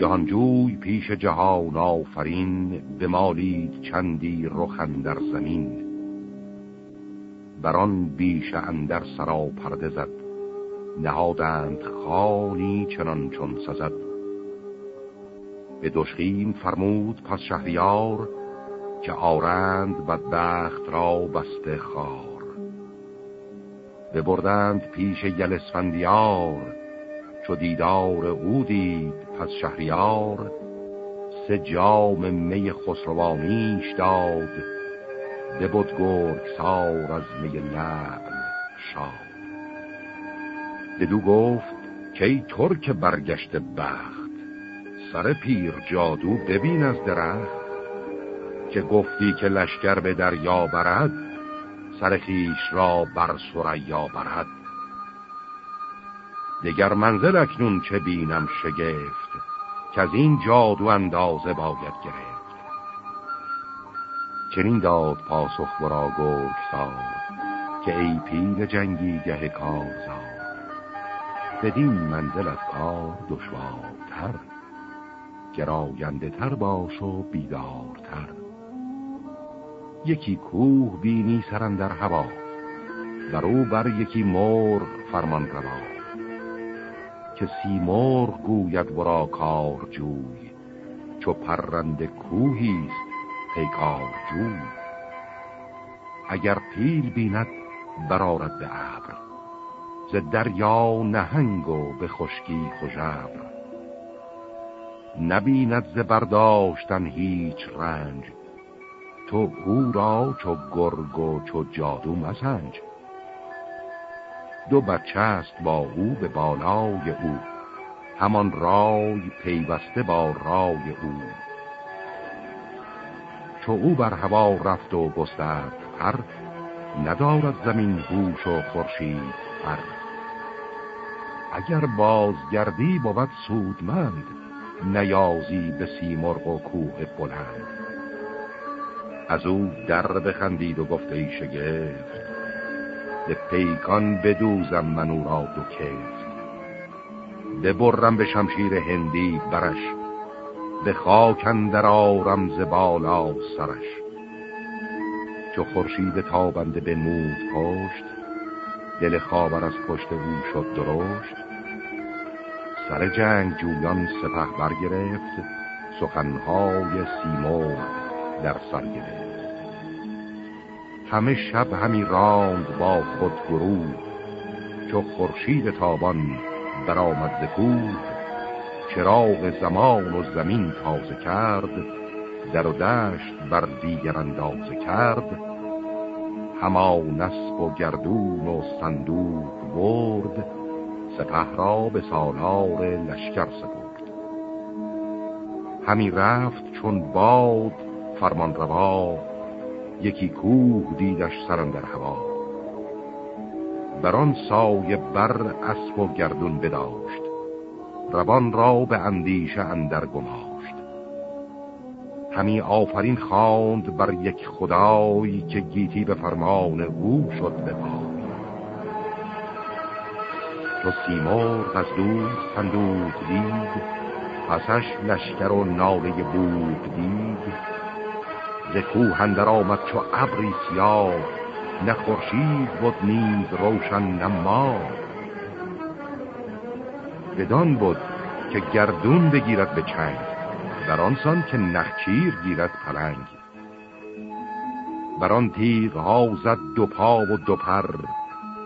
جهانجوی پیش جهان آفرین بمالید چندی رخن در زمین. بران بیش اندر سرا پرده زد نهادند خانی چنان چون سزد. به دشخیم فرمود پس شهریار که آرند بدبخت را بسته خار. ببردند پیش یلسفندیار چو دیدار او دید پس شهریار سه جام می خسروانیش داد ببود گرگ سار از می لعن شاد. بدو گفت که ای ترک برگشت بخت سر پیر جادو ببین از درخت. که گفتی که لشکر به دریا برد سر خیش را بر سریا برد. دگر منزل اکنون چه بینم شگفت که از این جادو اندازه باید گرفت. چنین داد پاسخ برا گرگ که ای پیر جنگی گه کارزار. بدین منزل از کار دشوارتر گراینده تر باش و بیدارتر. یکی کوه بینی سرن در هوا در او بر یکی مرغ فرمان روا. که سیمرغ گوید ورا کار جوی چو پرنده کوهیست پیکار جوی اگر پیل بیند برارد به ابر ز دریا نهنگ و به خشکی خوشبر نبیند ز برداشتن هیچ رنج تو او را چو گرگ و چو جادو مسنج دو بچه است با او به بالای او. همان رای پیوسته با رای او. چو او بر هوا رفت و گسترد پر ندارد زمین هوش و خورشید پر. اگر بازگردی بود سودمند نیازی به سیمرغ و کوه بلند. از او در بخندید و گفته ای شگفت به پیکان بدوزم من او را دو کفت ببرم به شمشیر هندی برش به خاک در آرم ز بالا سرش. چو خورشید تابنده به مود پشت دل خاور از پشت او شد درشت. سر جنگ جویان سپه برگرفت سخنهای سیمور در سر گرفت. همه شب همی راند با خود گروه چو خورشید تابان برآمد ز کوه چراغ زمان و زمین تازه کرد در و دشت بر دیگر اندازه کرد. هما نسب و گردون و صندوق برد سپه را به سالار لشکر سپرد. همی رفت چون باد فرمان روا یکی کوه دیدش سرم در هوا بران سایه بر اسب و گردون بداشت. روان را به اندیشه اندر گماشت. همی آفرین خواند بر یک خدای که گیتی به فرمان او شد به پای تو سیمور از دور صندوق دید پسش لشکر و ناله بود دید. ز کوه اندر آمد چو ابری سیاه نه خورشید بود نیز روشن نه ماه. بدان بود که گردون بگیرد به چنگ در آنسان که نخچیر گیرد پلنگ. بر آن تیغ ها زد دو پا و دو پر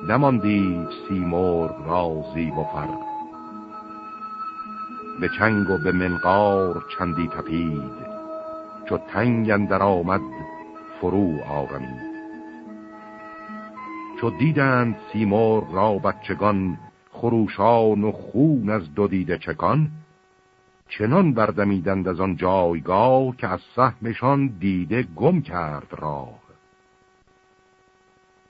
نماندی سیمور رازی و فر. به چنگ و به منقار چندی تپید چو تنگ اندر آمد فرو آرمید. چو دیدند سیمور را بچگان خروشان و خون از دو دیده چکان چنان بردمیدند از آن جایگاه که از سهمشان دیده گم کرد راه.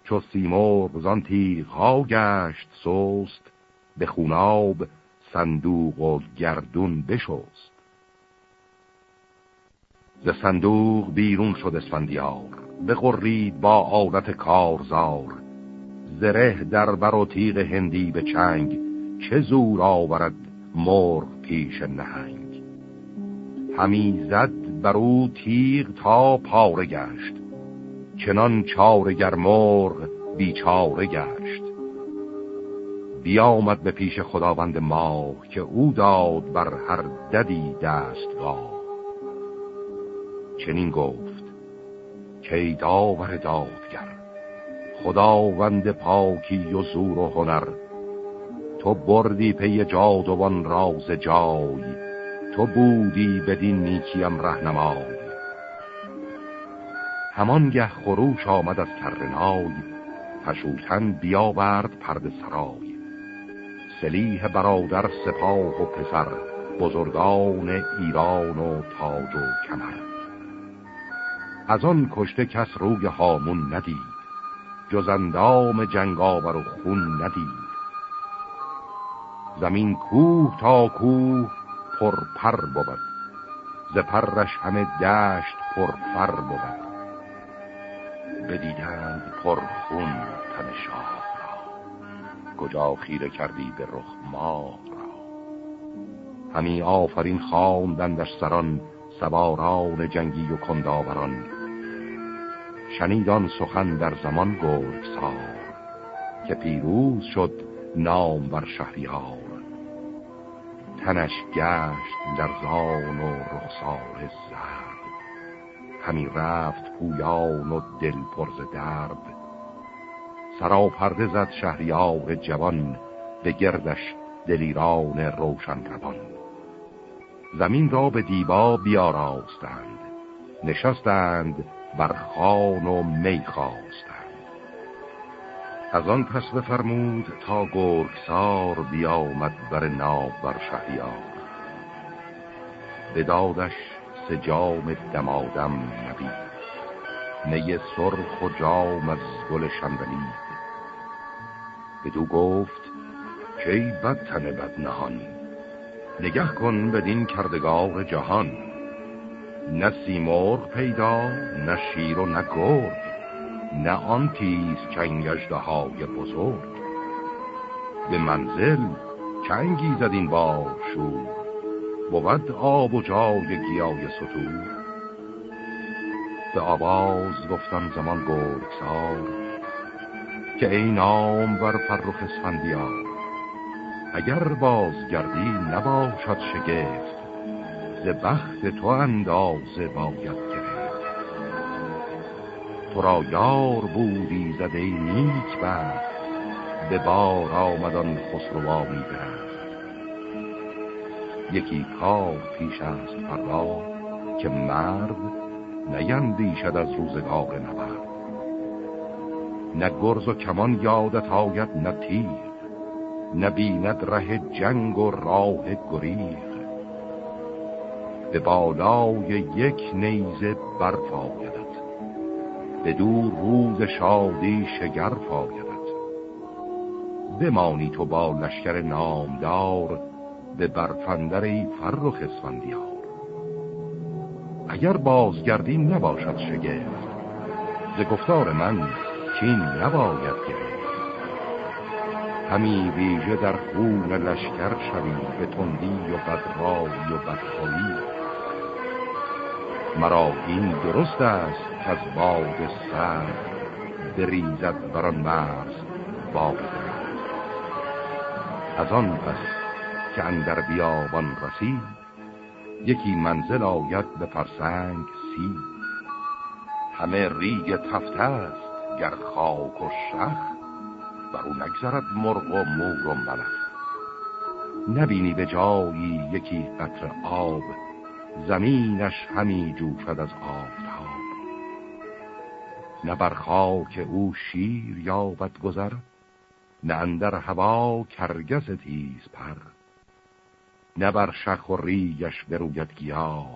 چو سیمور زان تیغ گشت سوست به خوناب صندوق و گردون بشست. ز صندوق بیرون شد اسفندیار. بخورید با عادت کارزار. زره در بر و تیغ هندی به چنگ چه زور آورد مرغ پیش نهنگ. همی زد بر او تیغ تا پاره گشت. چنان چارگر مرغ بیچاره گشت. بیامد به پیش خداوند ما که او داد بر هر ددی دستگاه. چنین گفت که داور دادگر خداوند پاکی و زور و هنر تو بردی پی جادوان راز جای تو بودی بدین نیکیم رهنمای. همانگه خروش آمد از کرنای پشوتن بیاورد پرد سرای. سلیح برادر سپاه و پسر بزرگان ایران و تاج و کمر. از آن کشته کس روی هامون ندید. جز اندام جنگاور و خون ندید. زمین کوه تا کوه پر بود. ز پرش همه دشت پر فر بود. بدیدند پر خون تن شاه را. کجا خیره کردی به رخ را. همی آفرین خواندندش سران سواران جنگی و کنداوران. شنیدان سخن در زمان گرگ سار که پیروز شد نام بر شهریار. تنش گشت در زان و رخسار زرد همی رفت پویان و دل پرز درد. سرا پرده زد شهریار جوان به گردش دلیران روشن روان زمین را به دیبا بیاراستند نشستند بر خان و می خواستند. از آن پس بفرمود تا گرگسار بیامد بر ناب بر شهریار. به دادش سجام دمادم نبید. نی سرخ و جام از گل شنبلید بدو گفت کی بد تن بد نهان نگه کن بدین کردگار جهان. نه سیمرغ پیدا نه شیر و نه گرگ نه آن تیز چنگشده های بزرگ. به منزل چنگی زدین با شور بود آب و جای گیای سطور به آواز گفتم زمان گرگسار که ای نام بر فرخ اسفندیار اگر بازگردی نباشد شگفت. ز بخت تو اندازه باید گرفت. تو را یار بودی زده نیک بخت به بار آمدان خسروانی درخت. یکی کار پیش است فردا که مرد نیندیشد از روزگار نبرد. نه گرز و کمان یادت آید نه تیر نه بیند ره جنگ و راه گریخ به بالای یک نیزه برف آیدد به دور روز شادی شگرف آیدد بمانی تو با لشکر نامدار به برفندر ای فرخ اسفندیار. اگر بازگردی نباشد شگفت ز گفتار من چین نباید گرفت. همی ویژه در خون لشکر شوی به تندی و بدرایی و بدخویی. مرا این درست است که از باد سر بریزد بران مرز باد از آن پس که اندر بیابان رسید یکی منزل آید به فرسنگ سی همه ریگ تفته است گر خاک و شخ بر او نگذرد مرغ و مور و ملخ. نبینی به جایی یکی قطر آب زمینش همی جوشد از آفتاب. نه بر خاک او شیر یابد گذر نه اندر هوا کرگس تیز پر. نه بر شخ و ریگش بروید گیا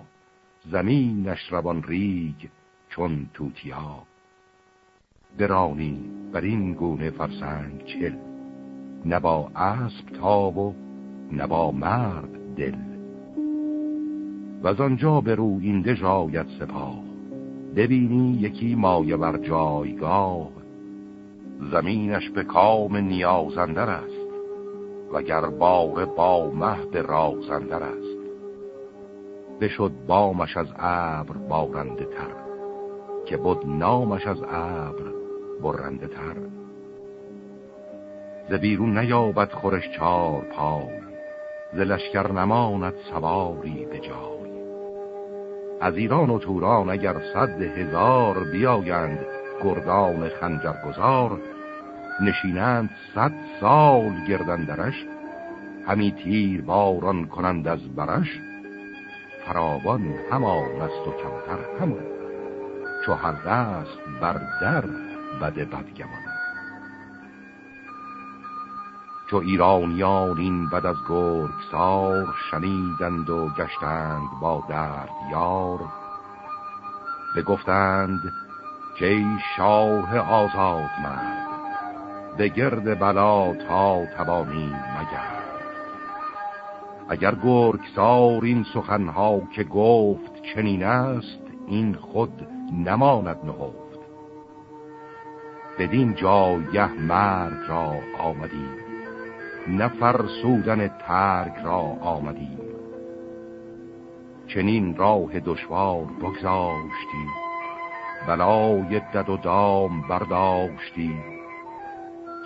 زمینش روان ریگ چون توتیا. درانی بر این گونه فرسنگ چل نه با اسب تاب و نه با مرد دل. و از آنجا به روینده جاید سپاه. ببینی یکی مایه بر جایگاه. زمینش به کام نیازندر است گر بار با مهد رازندر است. بشد بامش از ابر بارنده تر که بود نامش از ابر برنده تر. ز بیرون نیابد خورش چار پای ز لشکر نماند سواری به جای. از ایران و توران اگر صد هزار بیایند گردان خنجرگزار نشینند صد سال گردندرش همی تیر باران کنند از برش فراوان همان است و کمتر همان چو هر دست بر در بده بدگمان. چو ایرانیان این بد از گرگ سار شنیدند و گشتند با درد یار بگفتند که شاه آزاد مرد به گرد بلا تا توانی مگر. اگر گرگسار این سخنها که گفت چنین است این خود نماند نهفت. بدین جایه مرگ را آمدیم نفرسودن ترگ را آمدیم. چنین راه دشوار بگذاشتی بلای دد و دام برداشتی.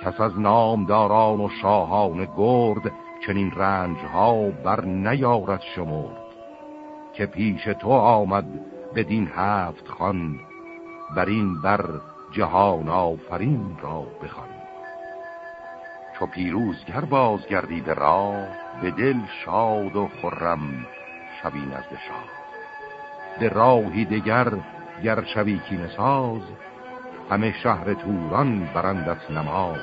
کس از نامداران و شاهان گرد چنین رنج ها بر نیارد شمرد. که پیش تو آمد بدین هفت خان بر این بر جهان آفرین را بخوان. چو پیروزگر بازگردی به راه به دل شاد و خرم شبی نزد شاه. به راهی دگر گر شوی کینه ساز همه شهر توران برندت نماز.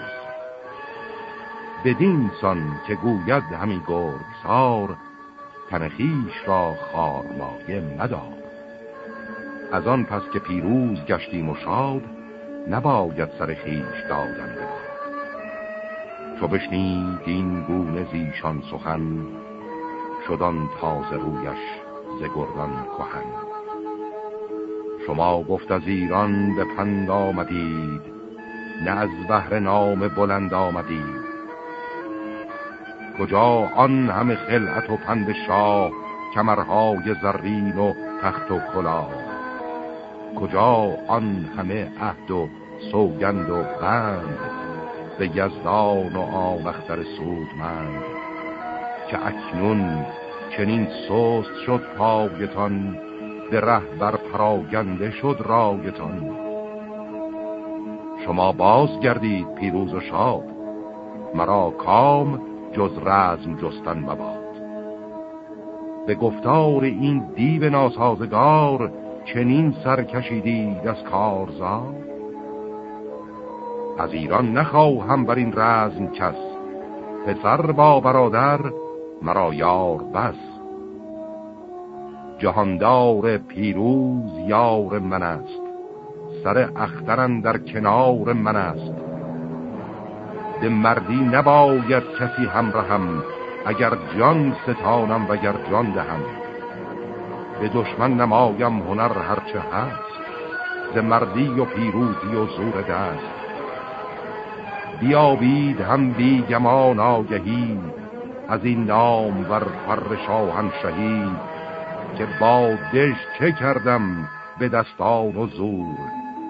بدین سان که گوید همی گرگ سار تنخیش را خار مایه مدار. از آن پس که پیروز گشتیم و شاد نباید سر خیش دادن بباد چو بشنید این گونه زیشان سخن شدان تازه رویش ز گردان کهن. شما گفت از ایران به پند آمدید نه از بهر نام بلند آمدید. کجا آن همه خلعت و پند شاه کمرهای زرین و تخت و کلاه کجا آن همه عهد و سوگند و بند؟ به یزدان و آمختر سودمند که اکنون چنین سست شد پایتان به ره بر پراگنده شد رایتان. شما باز گردید پیروز و شاد مرا کام جز رزم جستن مباد. به گفتار این دیو ناسازگار چنین سر کشیدید از کارزار؟ از ایران نخواهم بر این رزم کس پسر با برادر مرا یار بس. جهاندار پیروز یار من است. سر اخترن در کنار من است. به مردی نباید کسی همراهم اگر جان ستانم و اگر جان دهم. به دشمن نمایم هنر هرچه هست. ز مردی و پیروزی و زور دست. بیابید هم بی گمان آگهی از این نام ور فر شاهن شهید که با دش چه کردم به دستان و زور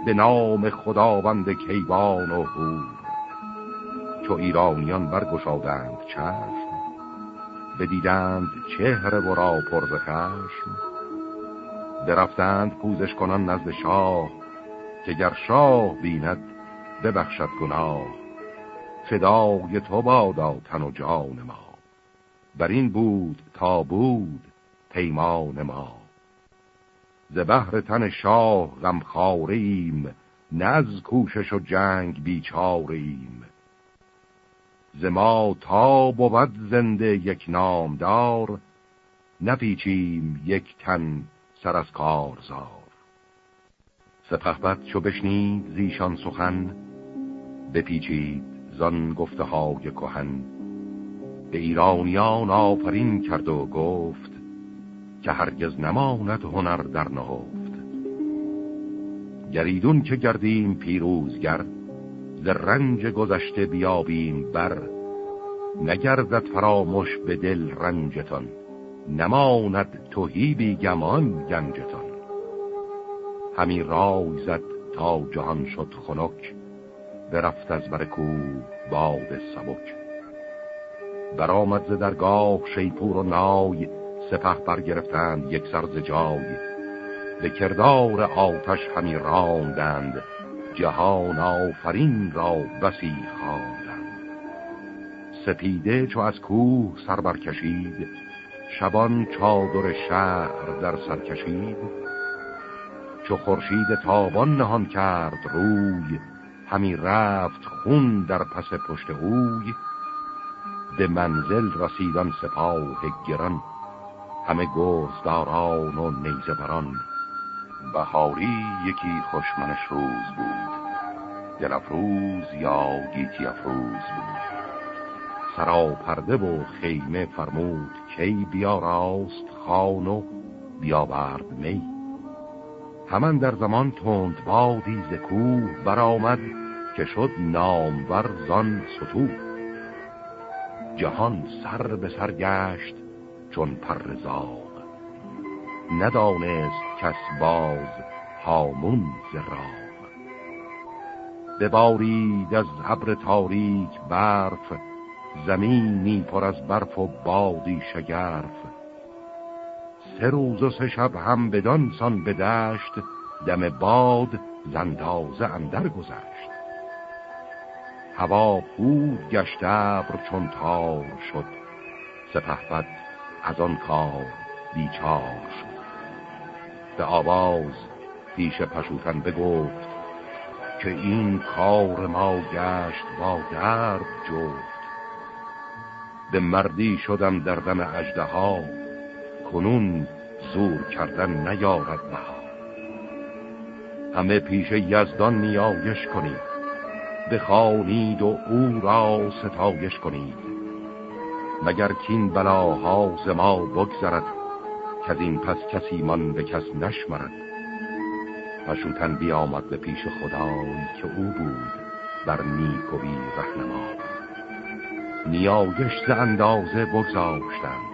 به نام خداوند کیوان و هور چو ایرانیان برگشادند چشم بدیدند چهره ورا پرز خشم درفتند پوزش کنان نزد شاه که گر شاه بیند ببخشد گناه فدای تو بادا تن و جان ما. بر این بود تا بود پیمان ما. ز بهر تن شاه غمخواره ایم نز کوشش و جنگ بیچاره ایم ز ما تا بود زنده یک نامدار نپیچیم یک تن سر از کارزار. سپهبد چو بشنید زیشان سخن بپیچید زان گفته های کهن. به ایرانیان آفرین کرد و گفت که هرگز نماند هنر در نهفت. گریدون که گردیم پیروزگر ز رنج گذشته بیابیم بر. نگردد فراموش به دل رنجتان نماند توهی گمان گنجتان. همی رای زد تا جهان شد خنک برفت از بر کو باد سبک. برآمد ز درگاه شیپور و نای سپه برگرفتند یک سر ز جای. به کردار آتش همی راندند جهان آفرین را بسی خواندند. سپیده چو از کوه سر برکشید شبان چادر شهر در سر کشید. چو خورشید تابان نهان کرد روی همی رفت خون در پس پشت اوی به منزل رسیدان سپاه گران. همه گرزداران و نیزه بران بهاری یکی خوشمنش روز بود. دل افروز یا گیتی افروز بود. سرا پرده و خیمه فرمود کی بیا راست خان و بیاورد می. همان در زمان تند بادی ز کوه برآمد که شد نامور زان ستو جهان سر به سر گشت چون پرزاغ ندانست کس باز هامون ز راغ. ببارید از ابر تاریک برف زمینی پر از برف و بادی شگرف. سه روز و سه شب هم بدان سان بدشت دم باد زندازه اندر گذشت. هوا بود گشت ابر چون تار شد سپهبد از آن کار بیچار شد. به آواز پیش پشوتن بگفت که این کار ما گشت با درد جفت. به مردی شدم در دم اجده کنون زور کردن نیارد بها همه پیش یزدان نیایش کنید. بخوانید و او را ستایش کنید. مگر کین بلاها ز ما بگذرد که از این پس کسی من به کس نشمرد؟ پشوتن بیامد به پیش خدای که او بود بر نیکوی رهنما. نیایش ز اندازه بگذاشتند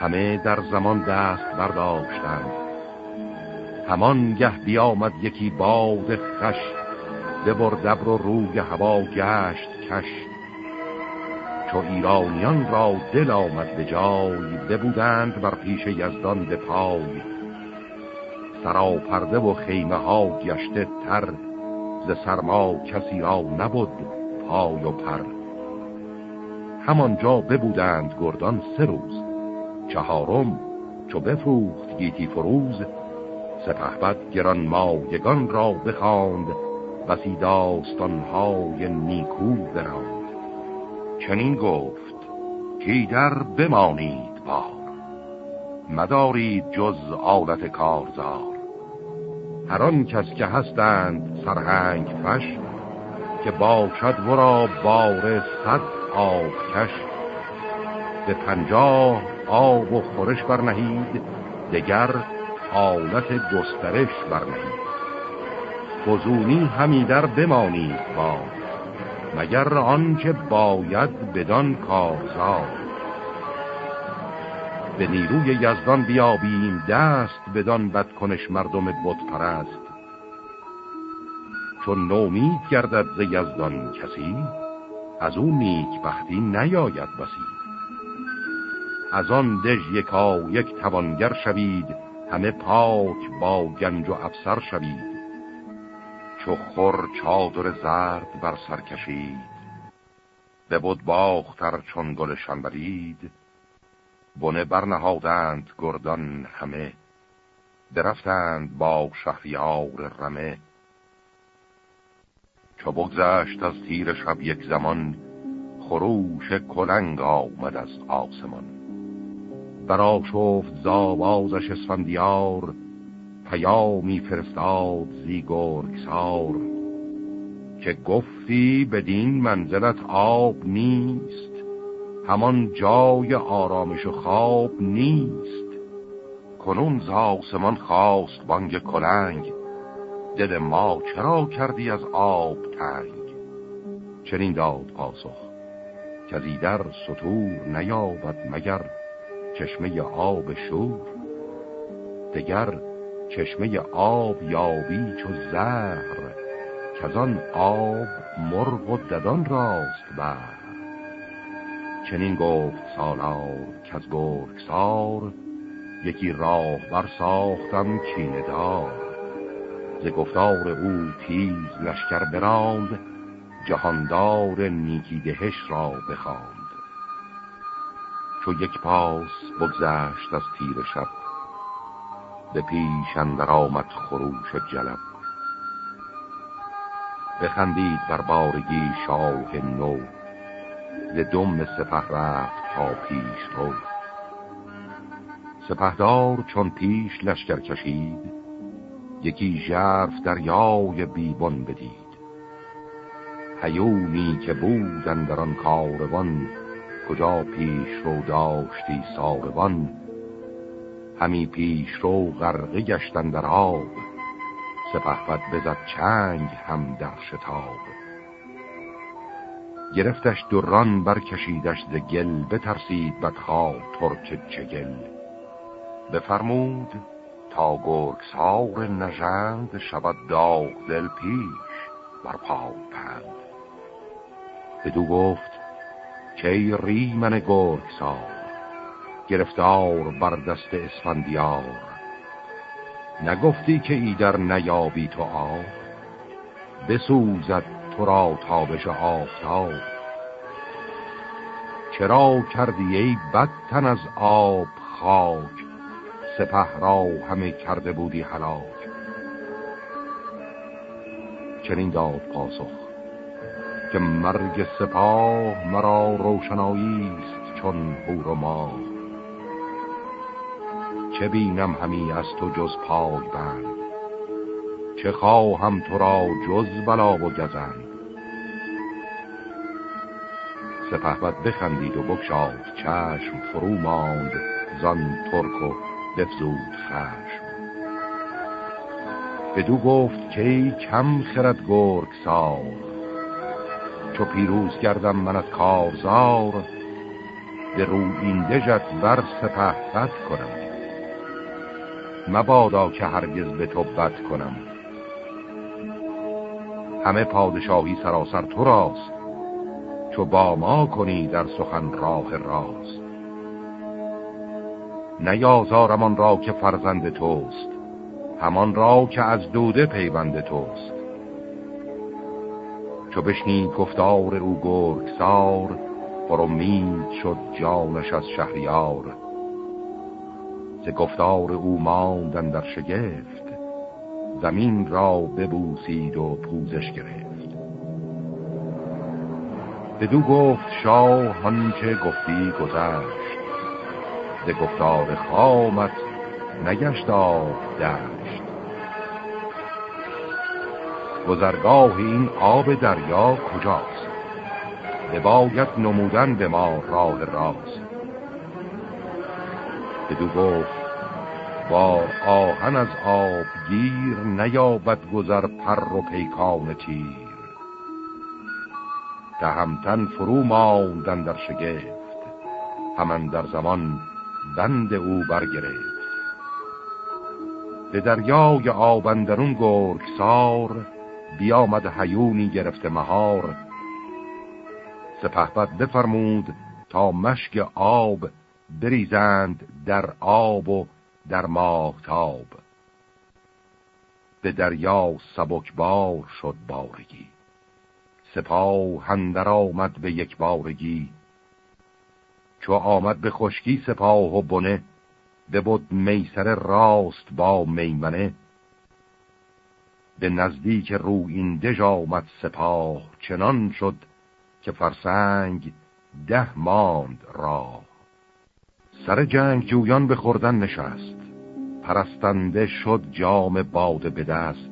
همه در زمان دست برداشتند. همان گه بیامد یکی باد خش ببر دبر و روی هوا گشت کش چو ایرانیان را دل آمد به جای ببودند بر پیش یزدان به پای. سراپرده و خیمه ها گشته تر ز سرما کسی را نبود پای و پر. همانجا ببودند گردان سه روز. چهارم چو بفروخت گیتی فروز سپهبد گران مایگان را بخواند بسی داستانهای نیکو براند. چنین گفت کی در بمانید بار؟ مدارید جز آلت کارزار. هر کس که هستند سرهنگ فش که باشد ورا بار صد آب کش. به پنجاه آب و خورش برنهید دگر حالت گسترش برنهید. فزونی همی در بمانید با مگر آنچه باید بدان کارزار. به نیروی یزدان بیابیم دست بدان بدکنش مردم بت پرست چون نومید گردد ز یزدان کسی از اون نیک بختی نیاید بسی. از آن دژ یکا یک توانگر شوید همه پاک با گنج و افسر شوید. چو خور چادر زرد بر سر کشید به بود باختر چون گل شنبرید بنه برنهادند گردان همه درفتند با شهریار رمه. چو بگذشت از تیر شب یک زمان خروش کلنگ آمد از آسمان. برا شفت زابازش اسفندیار پیامی فرستاد زی گرگسار. که گفتی بدین منزلت آب نیست همان جای آرامش و خواب نیست. کنون ز خواست بانگ کلنگ دل ما چرا کردی از آب تنگ؟ چنین داد پاسخ که در سطور نیابد مگر چشمه آب شور. دگر چشمه آب یابی چو زهر که آن آب مرغ و ددان راست بر. چنین گفت سالار که از گرگسار یکی راه بر ساختم کینه دار. ز گفتار او تیز لشکر براند جهاندار نیکی دهش را بخواند. چو یک پاس بگذشت از تیر شب. به پیش اندر آمد خروش جلب. بخندید بر بارگی شاه نو. ز دم سپه رفت تا پیش رو. سپهدار چون پیش لشکر کشید یکی ژرف دریای بیبان بدید. هیونی که بودن در آن کاروان کجا پیش رو داشتی ساروان؟ همی پیش رو غرقه گشتن در آب سپهبد بزد چنگ هم در شتاب. گرفتش دران برکشیدش ز گل بترسید بدخواه ترک چگل بفرمود تا گرگسار نژند شود داغ دل پیش بر پای پند. بدو گفت که ریمن گرگسار گرفتار بر دست اسفندیار. نگفتی که ایدر نیابی تو آب بسوزد تو را تابش آفتاب. چرا کردی ای بدتن از آب خاک سپه را همه کرده بودی حلاک چنین داد پاسخ. که مرگ سپاه مرا روشنایی است چون هور و ما چه بینم همی از تو جز پای بند چه خواهم تو را جز بلا و گزند؟ سپهبد بخندید و بکشاد چشم فرو ماند زان ترک و بفزود خشم. بدو گفت که کم خرد گرگ سار چو پیروز کردم من از کارزار به رو این دژت بر سپه بد کنم. مبادا که هرگز به تو بد کنم. همه پادشاهی سراسر تو راست چو با ما کنی در سخن راه راست. نیازارم آن را که فرزند توست همان را که از دوده پیوند توست. چو بشنید گفتار او گرگسار پر امید شد جانش از شهریار. ز گفتار او ماندن در شگفت زمین را ببوسید و پوزش گرفت. بدو گفت شاه آنچه گفتی گذشت ز گفتار خامت نگشت دشت گذرگاه این آب دریا کجاست؟ باید نمودن به ما راه راست. بدو گفت با آهن از آب گیر نیابد گذر پر و پیکان تیر. تهمتن فرو ماندن در شگفت همان در زمان بند او برگرفت. به دریای آبندرون گرگسار بیامد حیونی گرفته مهار. سپهبد بفرمود تا مشک آب بریزند در آب و در ماهتاب. به دریا سبکبار شد بارگی. سپاه هندر آمد به یک بارگی. چو آمد به خشکی سپاه و بنه بود میسر راست با میمنه. به نزدیک رو این دژ آمد سپاه چنان شد که فرسنگ ده ماند راه سر جنگ جویان به خوردن نشست. پرستنده شد جام باده به دست.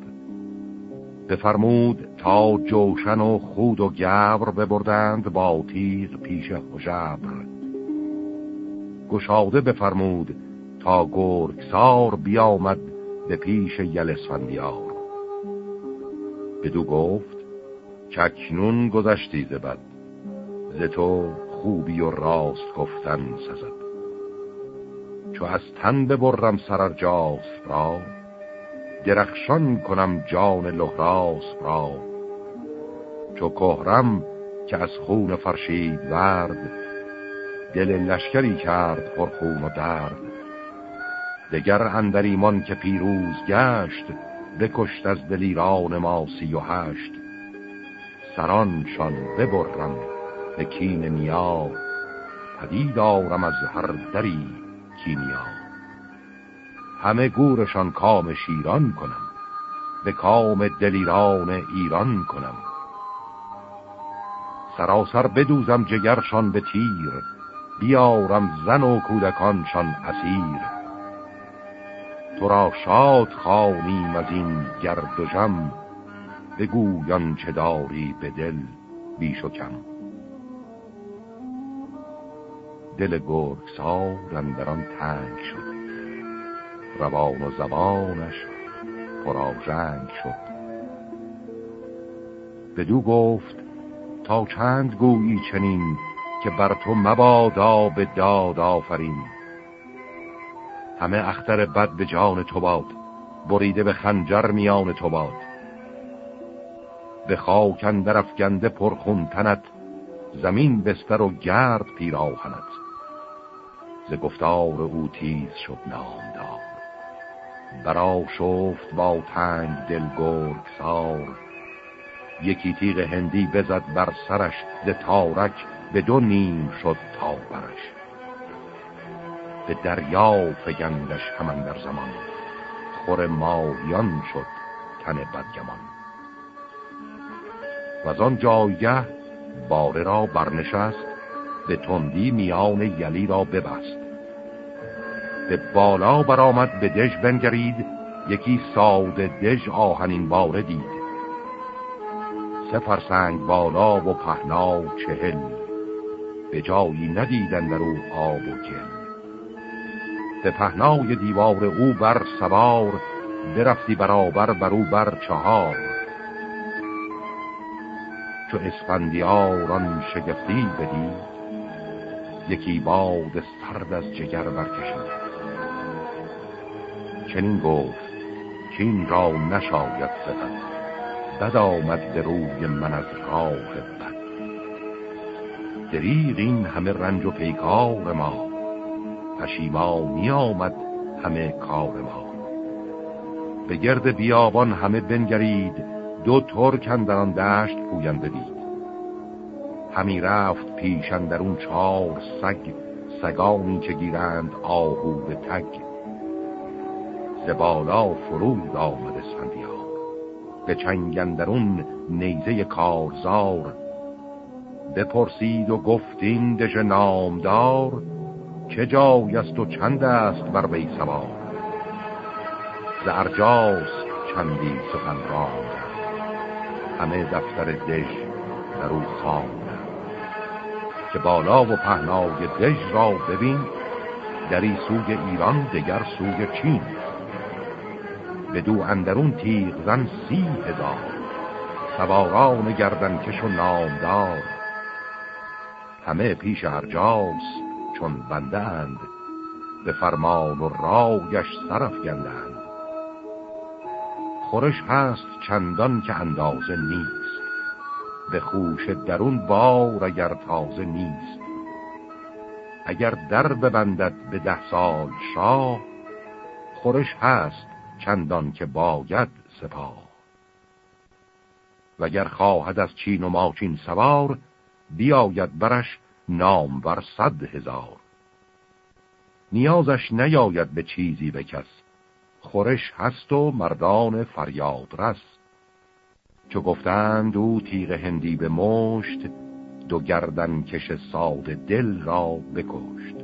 بفرمود تا جوشن و خود و گبر ببردند با تیغ پیش حجبر گشاده بفرمود تا گرگسار بیامد به پیش یل بدو گفت چکنون گذشتی زبد ز تو خوبی و راست گفتن سزد. چو از تن ببرم جاس را درخشان کنم جان لحراس را. چو کهرم که از خون فرشید ورد دل لشکری کرد پرخون و درد. دگر اندر ایمان که پیروز گشت بکشت از دلیران ما سی و هشت. سرانشان ببرم به کین نیا پدید آرم از هر دری کینیا. همه گورشان کام شیران کنم به کام دلیران ایران کنم. سراسر بدوزم جگرشان به تیر بیارم زن و کودکانشان اسیر. تو را شاد خانیم از این گرد و جم بگویان چه داری به دل بیش و کم. دل گرگ سارم در آن تنگ شد. روان و زبانش پراژنگ شد. بدو گفت تا چند گویی چنین که بر تو مبادا به داد آفرین. همه اختر بد به جان تو باد. بریده به خنجر میان تو باد. به خاکن درفگنده پرخونتنت زمین بستر و گرد پیراهنت. ز گفتار او تیز شد نامدار. برا شفت با تنگ دل گرگ سار یکی تیغ هندی بزد بر سرش ز تارک به دو نیم شد تا برش. به دریا فگندش همان در زمان. خور ماهیان شد تن بدگمان. و از آن جایگه باره را برنشست به تندی میان یلی را ببست. به بالا برآمد به دژ بنگرید یکی ساده دژ آهنین باره دید. سه فرسنگ بالا و پهنا چهل به جایی ندیدن در او آب و گل. به پهنای دیوار او بر سوار برفتی برابر بر او بر چهار. چو اسفندیاران شگفتی بدید یکی باد سرد از جگر برکشید. چنین گفت چین را نشاید زدن بد آمد به روی من از راه بد. دریغ این همه رنج و پیکار ما پشیمانی آمد همه کار ما. به گرد بیابان همه بنگرید دو ترک در آن دشت پوینده دید. همی رفت پیشن در اون چهار سگ سگانی که گیرند آهو به تگ زبالا فرود آمد اسفندیار. به چنگندرون نیزه کارزار. بپرسید و گفتین دژ نامدار چه جای است و چند است بر وی سوار؟ زرجاس چندی سخن راند. همه دفتر دژ در او خواند. که بالا و پهنای دژ را ببین دری سوی ایران دگر سوی چین. دو اندرون تیغ زن سی هزار. سواران گردن کش و نامدار. همه پیش ارجاس چون بندند به فرمان و رایش سرف گندند خورش هست چندان که اندازه نیست به خوش درون بار اگر تازه نیست. اگر در ببندد به ده سال شاه خورش هست چندان که باید سپاه. وگر خواهد از چین و ماچین سوار بیاید برش نام بر صد هزار. نیازش نیاید به چیزی به کس. خورش هست و مردان فریاد رس. چو گفتند او تیغ هندی به مشت دو گردن کش ساد دل را بکشت.